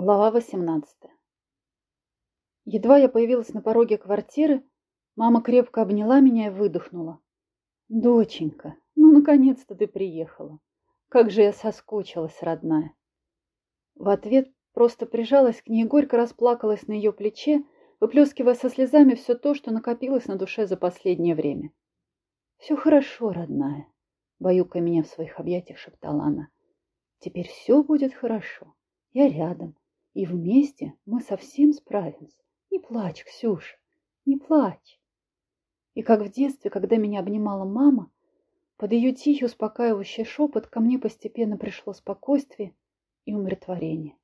Глава 18. Едва я появилась на пороге квартиры, мама крепко обняла меня и выдохнула. «Доченька, ну, наконец-то ты приехала. Как же я соскучилась, родная!» В ответ просто прижалась к ней горько расплакалась на ее плече, выплескивая со слезами все то, что накопилось на душе за последнее время. «Все хорошо, родная», — баюкая меня в своих объятиях, шептала она. «Теперь все будет хорошо. Я рядом, и вместе мы совсем справимся. Не плачь, Ксюша, не плачь. И как в детстве, когда меня обнимала мама, под ее тихий успокаивающий шепот ко мне постепенно пришло спокойствие и умиротворение.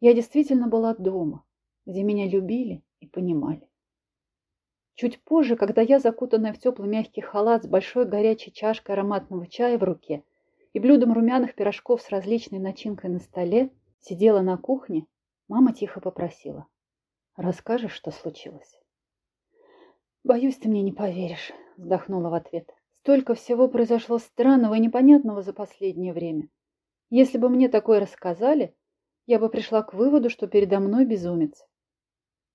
Я действительно была дома, где меня любили и понимали. Чуть позже, когда я, закутанная в теплый мягкий халат с большой горячей чашкой ароматного чая в руке и блюдом румяных пирожков с различной начинкой на столе, Сидела на кухне, мама тихо попросила. «Расскажешь, что случилось?» «Боюсь, ты мне не поверишь», — вздохнула в ответ. «Столько всего произошло странного и непонятного за последнее время. Если бы мне такое рассказали, я бы пришла к выводу, что передо мной безумец.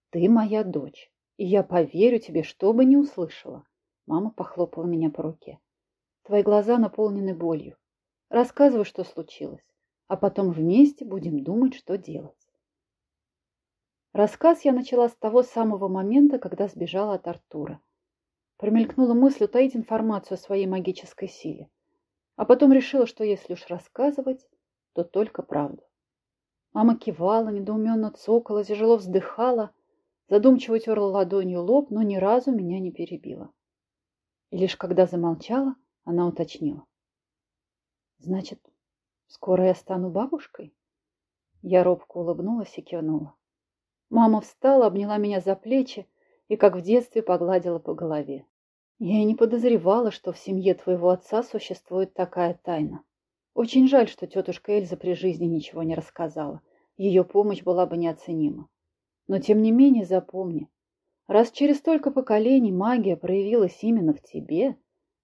Ты моя дочь, и я поверю тебе, что бы ни услышала». Мама похлопала меня по руке. «Твои глаза наполнены болью. Рассказывай, что случилось а потом вместе будем думать, что делать. Рассказ я начала с того самого момента, когда сбежала от Артура. Промелькнула мысль утаить информацию о своей магической силе, а потом решила, что если уж рассказывать, то только правду. Мама кивала, недоуменно цокала, тяжело вздыхала, задумчиво терла ладонью лоб, но ни разу меня не перебила. И лишь когда замолчала, она уточнила. «Значит, Скоро я стану бабушкой? Я робко улыбнулась и кивнула. Мама встала, обняла меня за плечи и, как в детстве, погладила по голове. Я и не подозревала, что в семье твоего отца существует такая тайна. Очень жаль, что тетушка Эльза при жизни ничего не рассказала. Ее помощь была бы неоценима. Но тем не менее запомни, раз через столько поколений магия проявилась именно в тебе,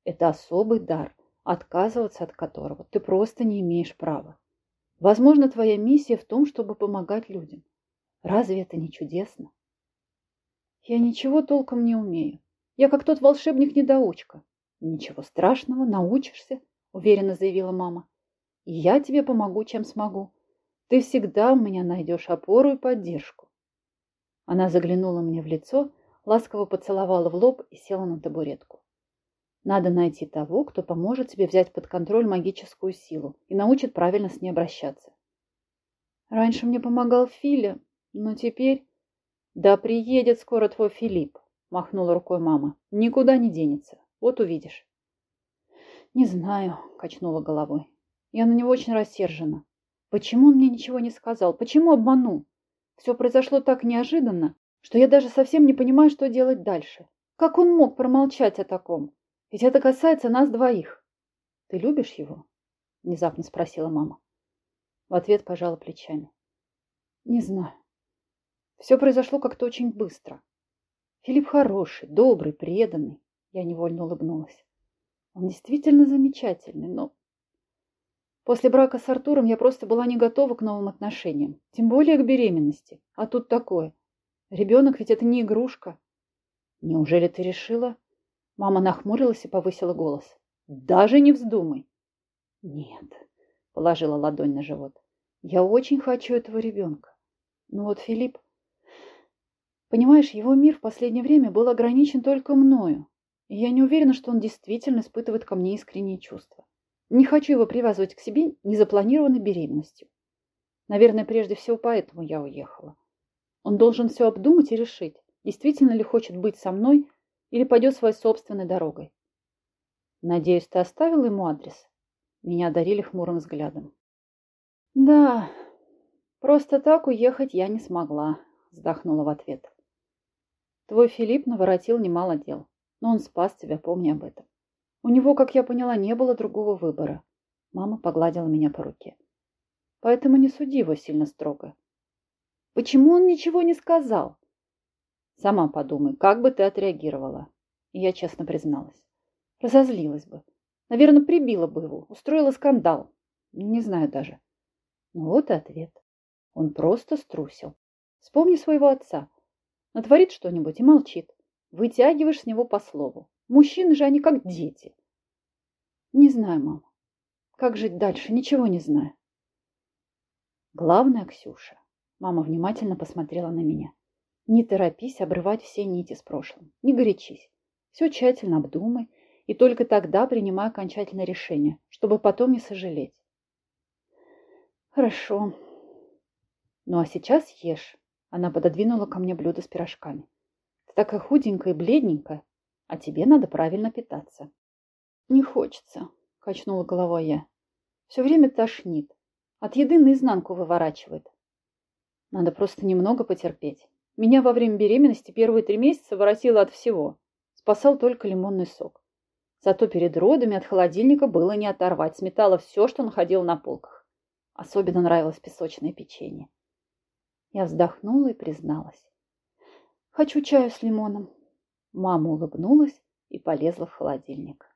это особый дар, отказываться от которого ты просто не имеешь права. Возможно, твоя миссия в том, чтобы помогать людям. Разве это не чудесно? Я ничего толком не умею. Я как тот волшебник-недоучка. Ничего страшного, научишься, уверенно заявила мама. И я тебе помогу, чем смогу. Ты всегда у меня найдешь опору и поддержку. Она заглянула мне в лицо, ласково поцеловала в лоб и села на табуретку. Надо найти того, кто поможет тебе взять под контроль магическую силу и научит правильно с ней обращаться. Раньше мне помогал Филя, но теперь... Да приедет скоро твой Филипп, махнула рукой мама. Никуда не денется. Вот увидишь. Не знаю, качнула головой. Я на него очень рассержена. Почему он мне ничего не сказал? Почему обманул? Все произошло так неожиданно, что я даже совсем не понимаю, что делать дальше. Как он мог промолчать о таком? Ведь это касается нас двоих. Ты любишь его? Внезапно спросила мама. В ответ пожала плечами. Не знаю. Все произошло как-то очень быстро. Филипп хороший, добрый, преданный. Я невольно улыбнулась. Он действительно замечательный, но... После брака с Артуром я просто была не готова к новым отношениям. Тем более к беременности. А тут такое. Ребенок ведь это не игрушка. Неужели ты решила, Мама нахмурилась и повысила голос. «Даже не вздумай!» «Нет», — положила ладонь на живот. «Я очень хочу этого ребенка. Но вот Филипп... Понимаешь, его мир в последнее время был ограничен только мною, и я не уверена, что он действительно испытывает ко мне искренние чувства. Не хочу его привязывать к себе незапланированной беременностью. Наверное, прежде всего поэтому я уехала. Он должен все обдумать и решить, действительно ли хочет быть со мной или пойдет своей собственной дорогой. Надеюсь, ты оставил ему адрес? Меня одарили хмурым взглядом. Да, просто так уехать я не смогла, вздохнула в ответ. Твой Филипп наворотил немало дел, но он спас тебя, помни об этом. У него, как я поняла, не было другого выбора. Мама погладила меня по руке. Поэтому не суди его сильно строго. Почему он ничего не сказал? Сама подумай, как бы ты отреагировала. И я честно призналась. Разозлилась бы. Наверное, прибила бы его, устроила скандал. Не знаю даже. Ну вот и ответ. Он просто струсил. Вспомни своего отца. Натворит что-нибудь и молчит. Вытягиваешь с него по слову. Мужчины же они как дети. Не знаю, мама. Как жить дальше? Ничего не знаю. Главное, Ксюша. Мама внимательно посмотрела на меня. Не торопись обрывать все нити с прошлым. Не горячись. Все тщательно обдумай и только тогда принимай окончательное решение, чтобы потом не сожалеть. Хорошо. Ну а сейчас ешь. Она пододвинула ко мне блюдо с пирожками. Ты такая худенькая и бледненькая, а тебе надо правильно питаться. Не хочется, качнула головой я. Все время тошнит. От еды наизнанку выворачивает. Надо просто немного потерпеть. Меня во время беременности первые три месяца воротило от всего. Спасал только лимонный сок. Зато перед родами от холодильника было не оторвать. Сметала все, что находил на полках. Особенно нравилось песочное печенье. Я вздохнула и призналась. Хочу чаю с лимоном. Мама улыбнулась и полезла в холодильник.